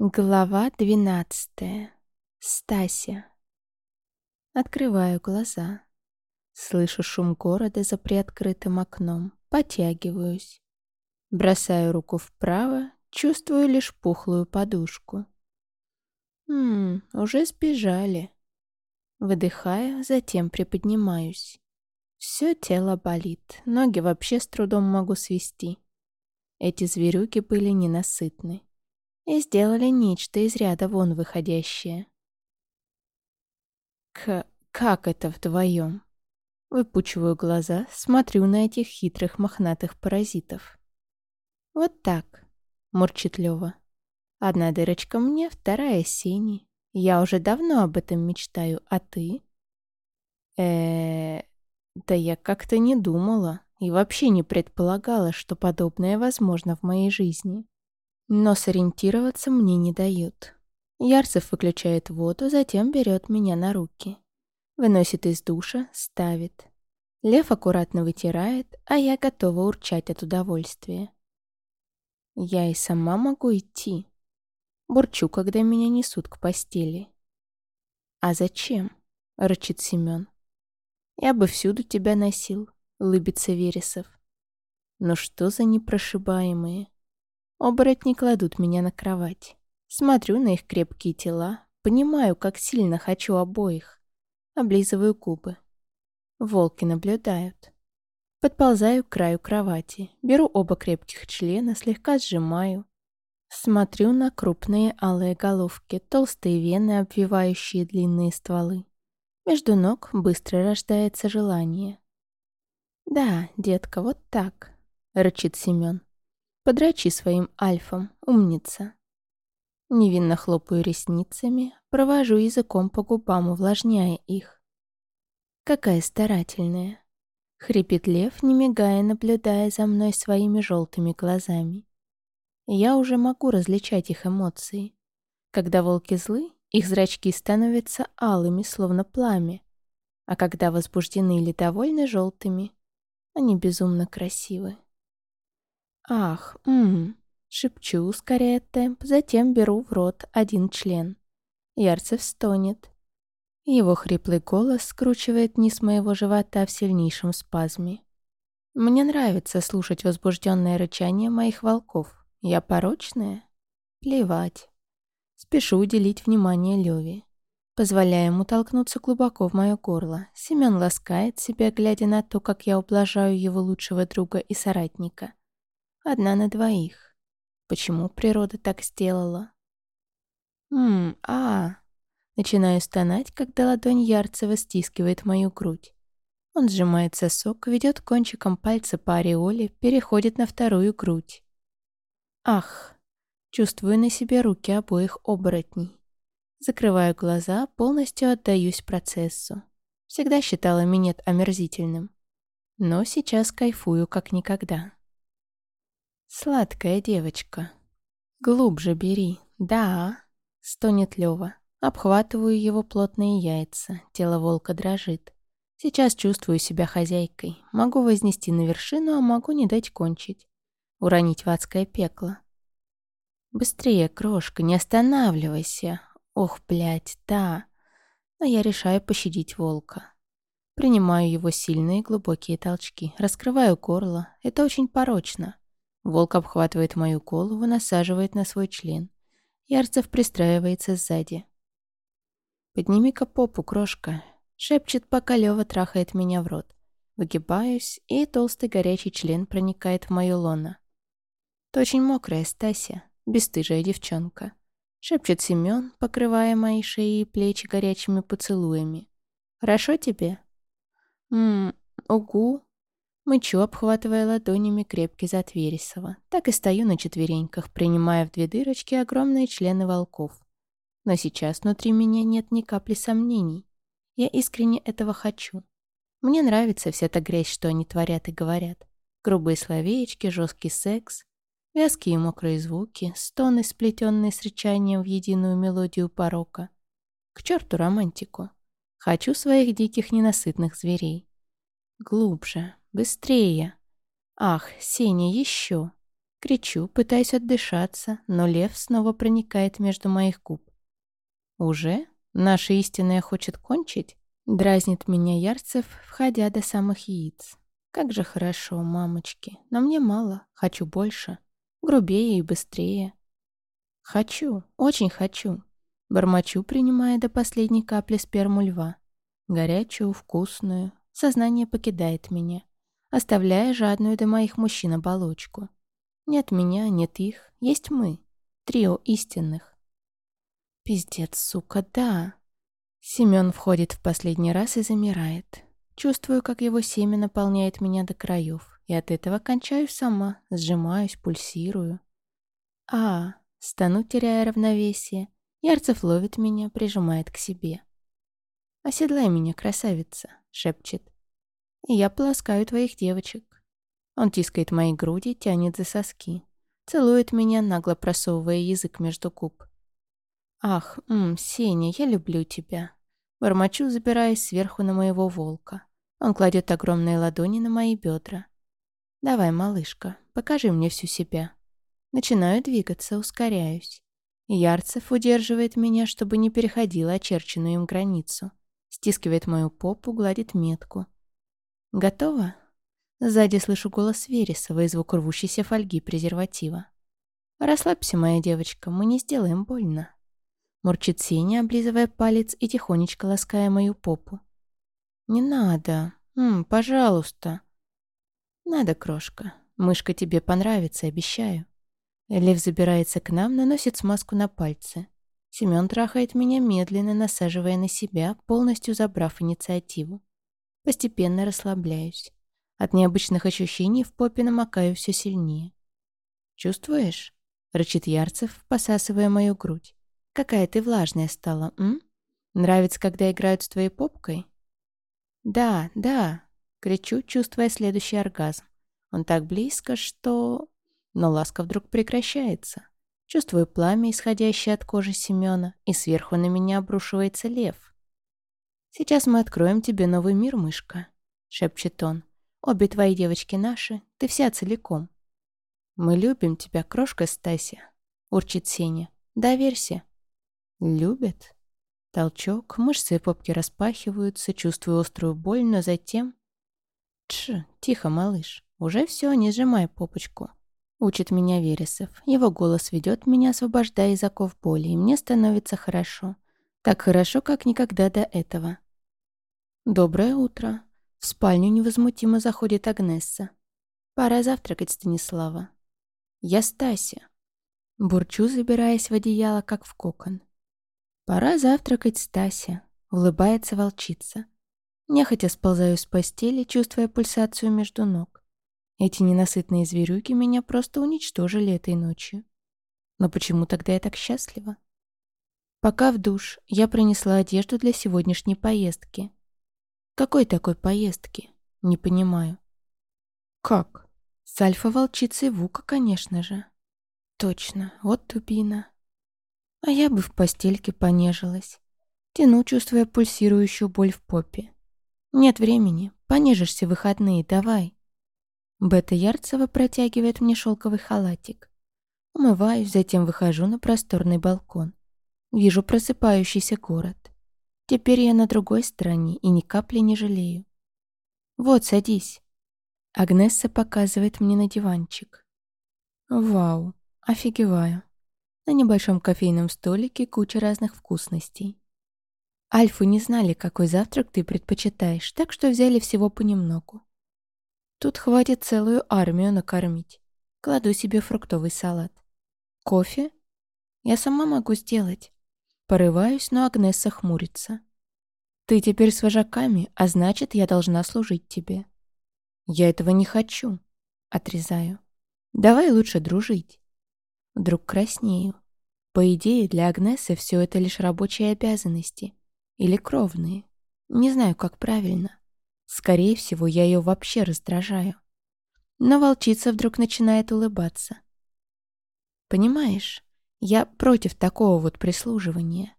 Глава двенадцатая. Стася. Открываю глаза. Слышу шум города за приоткрытым окном. Потягиваюсь. Бросаю руку вправо, чувствую лишь пухлую подушку. Ммм, уже сбежали. Выдыхаю, затем приподнимаюсь. Все тело болит, ноги вообще с трудом могу свести. Эти зверюги были ненасытны и сделали нечто из ряда вон выходящее. К... как это вдвоем? Выпучиваю глаза, смотрю на этих хитрых мохнатых паразитов. Вот так, мурчит Лёва. Одна дырочка мне, вторая синий. Я уже давно об этом мечтаю, а ты? э Да я как-то не думала и вообще не предполагала, что подобное возможно в моей жизни. Но сориентироваться мне не дают. Ярцев выключает воду, затем берет меня на руки. Выносит из душа, ставит. Лев аккуратно вытирает, а я готова урчать от удовольствия. Я и сама могу идти. Бурчу, когда меня несут к постели. «А зачем?» — рычит Семен. «Я бы всюду тебя носил», — улыбится Вересов. «Ну что за непрошибаемые?» Оборотни кладут меня на кровать. Смотрю на их крепкие тела, понимаю, как сильно хочу обоих. Облизываю губы. Волки наблюдают. Подползаю к краю кровати, беру оба крепких члена, слегка сжимаю. Смотрю на крупные алые головки, толстые вены, обвивающие длинные стволы. Между ног быстро рождается желание. «Да, детка, вот так», — рычит Семен. Подрачи своим альфом, умница. Невинно хлопаю ресницами, провожу языком по губам, увлажняя их. Какая старательная. Хрипит лев, не мигая, наблюдая за мной своими желтыми глазами. Я уже могу различать их эмоции. Когда волки злы, их зрачки становятся алыми, словно пламя. А когда возбуждены или довольны желтыми, они безумно красивы. «Ах, ммм», шепчу, ускоряя темп, затем беру в рот один член. Ярцев стонет. Его хриплый голос скручивает низ моего живота в сильнейшем спазме. Мне нравится слушать возбужденное рычание моих волков. Я порочная? Плевать. Спешу уделить внимание Леве. Позволяя ему толкнуться глубоко в мое горло. Семен ласкает себя, глядя на то, как я ублажаю его лучшего друга и соратника. Одна на двоих. Почему природа так сделала? Ммм, а, Начинаю стонать, когда ладонь Ярцева стискивает мою грудь. Он сжимает сосок, ведет кончиком пальца по ореоле, переходит на вторую грудь. Ах! Чувствую на себе руки обоих оборотней. Закрываю глаза, полностью отдаюсь процессу. Всегда считала минет омерзительным. Но сейчас кайфую как никогда. «Сладкая девочка. Глубже бери. Да!» — стонет Лёва. Обхватываю его плотные яйца. Тело волка дрожит. Сейчас чувствую себя хозяйкой. Могу вознести на вершину, а могу не дать кончить. Уронить в адское пекло. «Быстрее, крошка, не останавливайся!» «Ох, блядь, да!» Но я решаю пощадить волка. Принимаю его сильные глубокие толчки. Раскрываю горло. Это очень порочно. Волк обхватывает мою голову, насаживает на свой член. Ярцев пристраивается сзади. «Подними-ка попу, крошка», — шепчет, пока Лёва трахает меня в рот. Выгибаюсь, и толстый горячий член проникает в мою лоно. «Ты очень мокрая, Стася, бесстыжая девчонка», — шепчет Семён, покрывая мои шеи и плечи горячими поцелуями. «Хорошо тебе?» «Ммм, угу», Мычу, обхватывая ладонями крепкий зад. Так и стою на четвереньках, принимая в две дырочки огромные члены волков. Но сейчас внутри меня нет ни капли сомнений. Я искренне этого хочу. Мне нравится вся эта грязь, что они творят и говорят. Грубые словечки, жесткий секс, вязкие и мокрые звуки, стоны, сплетенные с рычанием в единую мелодию порока. К черту романтику. Хочу своих диких ненасытных зверей. Глубже, Быстрее! Ах, Сеня, еще! Кричу, пытаясь отдышаться, но лев снова проникает между моих губ. «Уже? Наша истинная хочет кончить?» Дразнит меня Ярцев, входя до самых яиц. «Как же хорошо, мамочки, но мне мало, хочу больше, грубее и быстрее». «Хочу, очень хочу», Бормочу, принимая до последней капли сперму льва. Горячую, вкусную. Сознание покидает меня, оставляя жадную до моих мужчин оболочку. Нет меня, нет их, есть мы. Трио истинных. Пиздец, сука, да. Семён входит в последний раз и замирает. Чувствую, как его семя наполняет меня до краев, и от этого кончаю сама, сжимаюсь, пульсирую. А, стану, теряя равновесие. Ярцев ловит меня, прижимает к себе. «Оседлай меня, красавица», — шепчет. И я полоскаю твоих девочек. Он тискает мои груди, тянет за соски. Целует меня, нагло просовывая язык между губ. «Ах, м, Сеня, я люблю тебя». Бормочу, забираясь сверху на моего волка. Он кладет огромные ладони на мои бедра. «Давай, малышка, покажи мне всю себя». Начинаю двигаться, ускоряюсь. Ярцев удерживает меня, чтобы не переходила очерченную им границу. Стискивает мою попу, гладит метку. «Готово?» Сзади слышу голос Вересова и звук рвущейся фольги презерватива. «Расслабься, моя девочка, мы не сделаем больно». Мурчит Сеня, облизывая палец и тихонечко лаская мою попу. «Не надо. М, пожалуйста». «Надо, крошка. Мышка тебе понравится, обещаю». Лев забирается к нам, наносит смазку на пальцы. Семён трахает меня медленно, насаживая на себя, полностью забрав инициативу. Постепенно расслабляюсь. От необычных ощущений в попе намокаю все сильнее. «Чувствуешь?» — рычит Ярцев, посасывая мою грудь. «Какая ты влажная стала, м? Нравится, когда играют с твоей попкой?» «Да, да!» — кричу, чувствуя следующий оргазм. Он так близко, что... Но ласка вдруг прекращается. Чувствую пламя, исходящее от кожи Семёна, и сверху на меня обрушивается лев. «Сейчас мы откроем тебе новый мир, мышка», — шепчет он. Обе твои девочки наши, ты вся целиком. Мы любим тебя, крошка Стася, урчит Сеня. Доверься. Любят? Толчок, мышцы попки распахиваются, чувствую острую боль, но затем... Тш, тихо, малыш, уже все, не сжимай попочку. Учит меня Вересов. Его голос ведет меня, освобождая из оков боли, и мне становится хорошо. Так хорошо, как никогда до этого. Доброе утро. В спальню невозмутимо заходит Агнесса. «Пора завтракать, Станислава». «Я Стася». Бурчу, забираясь в одеяло, как в кокон. «Пора завтракать, Стася», — улыбается волчица. Нехотя сползаю с постели, чувствуя пульсацию между ног. Эти ненасытные зверюки меня просто уничтожили этой ночью. Но почему тогда я так счастлива? Пока в душ, я принесла одежду для сегодняшней поездки. Какой такой поездки? Не понимаю. Как? С альфа-волчицей Вука, конечно же. Точно, вот тупина. А я бы в постельке понежилась. Тяну, чувствуя пульсирующую боль в попе. Нет времени, понежишься в выходные, давай. Бета Ярцева протягивает мне шелковый халатик. Умываюсь, затем выхожу на просторный балкон. Вижу просыпающийся город. Теперь я на другой стороне и ни капли не жалею. Вот, садись. Агнесса показывает мне на диванчик. Вау, офигеваю. На небольшом кофейном столике куча разных вкусностей. Альфы не знали, какой завтрак ты предпочитаешь, так что взяли всего понемногу. Тут хватит целую армию накормить. Кладу себе фруктовый салат. Кофе? Я сама могу сделать. Порываюсь, но Агнесса хмурится. «Ты теперь с вожаками, а значит, я должна служить тебе». «Я этого не хочу», — отрезаю. «Давай лучше дружить». Вдруг краснею. По идее, для Агнесы все это лишь рабочие обязанности. Или кровные. Не знаю, как правильно. Скорее всего, я ее вообще раздражаю. Но волчица вдруг начинает улыбаться. «Понимаешь, я против такого вот прислуживания.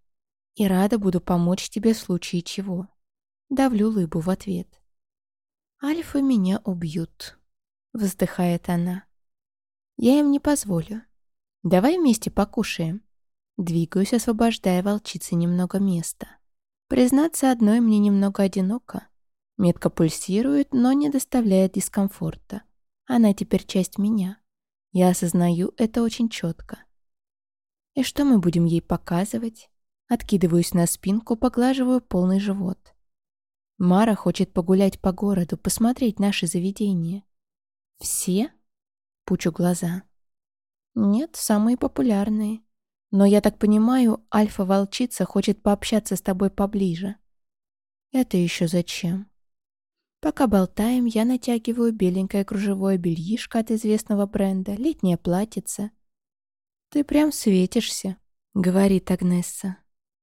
И рада буду помочь тебе в случае чего. Давлю лыбу в ответ. Альфа меня убьют, вздыхает она. Я им не позволю. Давай вместе покушаем. Двигаюсь, освобождая волчице немного места. Признаться, одной мне немного одиноко. Метка пульсирует, но не доставляет дискомфорта. Она теперь часть меня. Я осознаю это очень четко. И что мы будем ей показывать? Откидываюсь на спинку, поглаживаю полный живот. Мара хочет погулять по городу, посмотреть наши заведения. Все? Пучу глаза. Нет, самые популярные. Но я так понимаю, альфа-волчица хочет пообщаться с тобой поближе. Это еще зачем? Пока болтаем, я натягиваю беленькое кружевое бельишко от известного бренда, летнее платьице. «Ты прям светишься», — говорит Агнесса.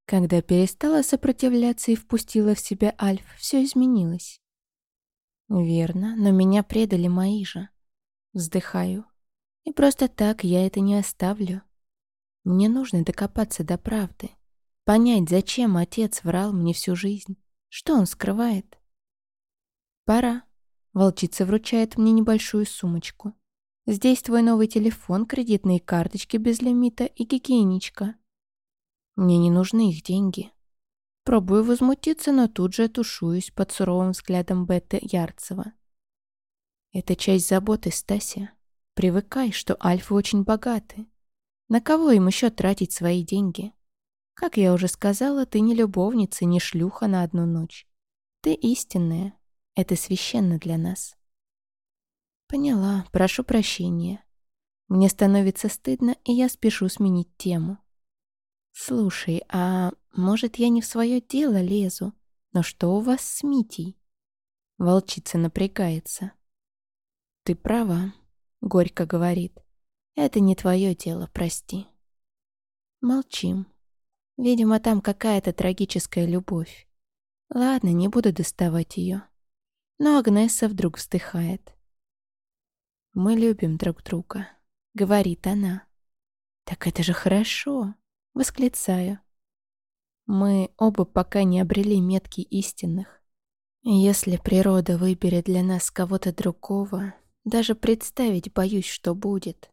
Когда перестала сопротивляться и впустила в себя Альф, все изменилось. Верно, но меня предали мои же. Вздыхаю. И просто так я это не оставлю. Мне нужно докопаться до правды. Понять, зачем отец врал мне всю жизнь. Что он скрывает? Пора. Волчица вручает мне небольшую сумочку. Здесь твой новый телефон, кредитные карточки без лимита и гигиеничка. Мне не нужны их деньги. Пробую возмутиться, но тут же тушуюсь под суровым взглядом Бетты Ярцева. Это часть заботы, Стася. Привыкай, что альфы очень богаты. На кого им еще тратить свои деньги? Как я уже сказала, ты не любовница, не шлюха на одну ночь. Ты истинная. Это священно для нас. Поняла, прошу прощения. Мне становится стыдно, и я спешу сменить тему. «Слушай, а может, я не в свое дело лезу? Но что у вас с Митей?» Волчица напрягается. «Ты права», — горько говорит. «Это не твое дело, прости». Молчим. Видимо, там какая-то трагическая любовь. Ладно, не буду доставать ее. Но Агнесса вдруг вздыхает. «Мы любим друг друга», — говорит она. «Так это же хорошо», Восклицаю. Мы оба пока не обрели метки истинных. Если природа выберет для нас кого-то другого, даже представить боюсь, что будет.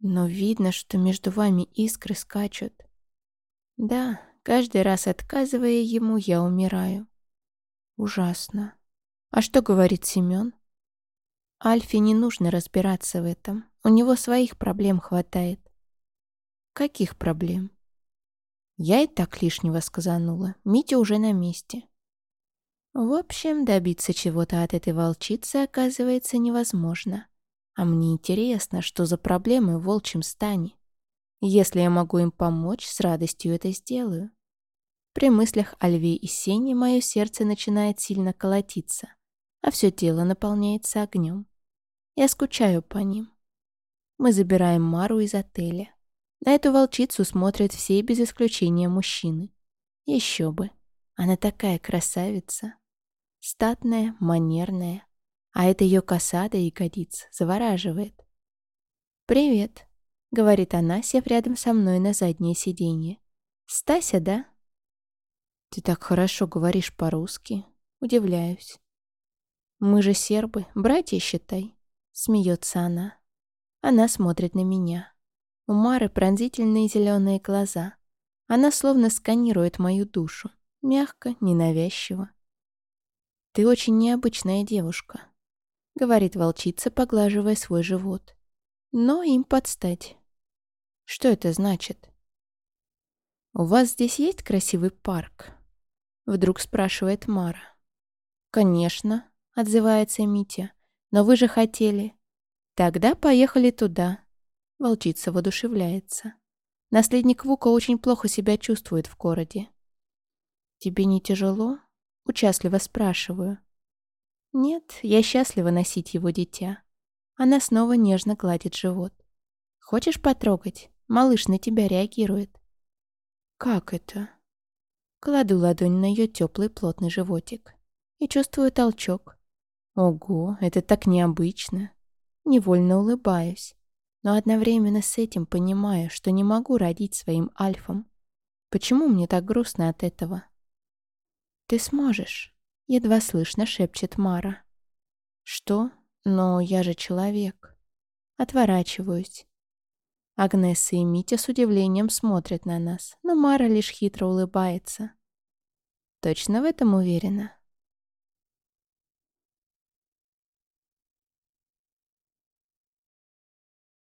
Но видно, что между вами искры скачут. Да, каждый раз отказывая ему, я умираю. Ужасно. А что говорит Семен? Альфе не нужно разбираться в этом. У него своих проблем хватает. Каких проблем? Я и так лишнего сказанула. Митя уже на месте. В общем, добиться чего-то от этой волчицы оказывается невозможно. А мне интересно, что за проблемы в волчьем стане. Если я могу им помочь, с радостью это сделаю. При мыслях о льве и сене мое сердце начинает сильно колотиться, а все тело наполняется огнем. Я скучаю по ним. Мы забираем Мару из отеля. На эту волчицу смотрят все без исключения мужчины. Еще бы. Она такая красавица. Статная, манерная. А это ее коса до ягодиц завораживает. «Привет», — говорит она, сев рядом со мной на заднее сиденье. «Стася, да?» «Ты так хорошо говоришь по-русски. Удивляюсь». «Мы же сербы, братья, считай», — смеется она. Она смотрит на меня. У Мары пронзительные зеленые глаза. Она словно сканирует мою душу. Мягко, ненавязчиво. «Ты очень необычная девушка», — говорит волчица, поглаживая свой живот. «Но им подстать». «Что это значит?» «У вас здесь есть красивый парк?» Вдруг спрашивает Мара. «Конечно», — отзывается Митя. «Но вы же хотели». «Тогда поехали туда», Волчица воодушевляется. Наследник Вука очень плохо себя чувствует в городе. «Тебе не тяжело?» — участливо спрашиваю. «Нет, я счастлива носить его дитя». Она снова нежно гладит живот. «Хочешь потрогать? Малыш на тебя реагирует». «Как это?» Кладу ладонь на ее теплый плотный животик и чувствую толчок. Ого, это так необычно. Невольно улыбаюсь но одновременно с этим понимаю, что не могу родить своим альфом. Почему мне так грустно от этого? «Ты сможешь», — едва слышно шепчет Мара. «Что? Но я же человек». Отворачиваюсь. Агнесса и Митя с удивлением смотрят на нас, но Мара лишь хитро улыбается. Точно в этом уверена?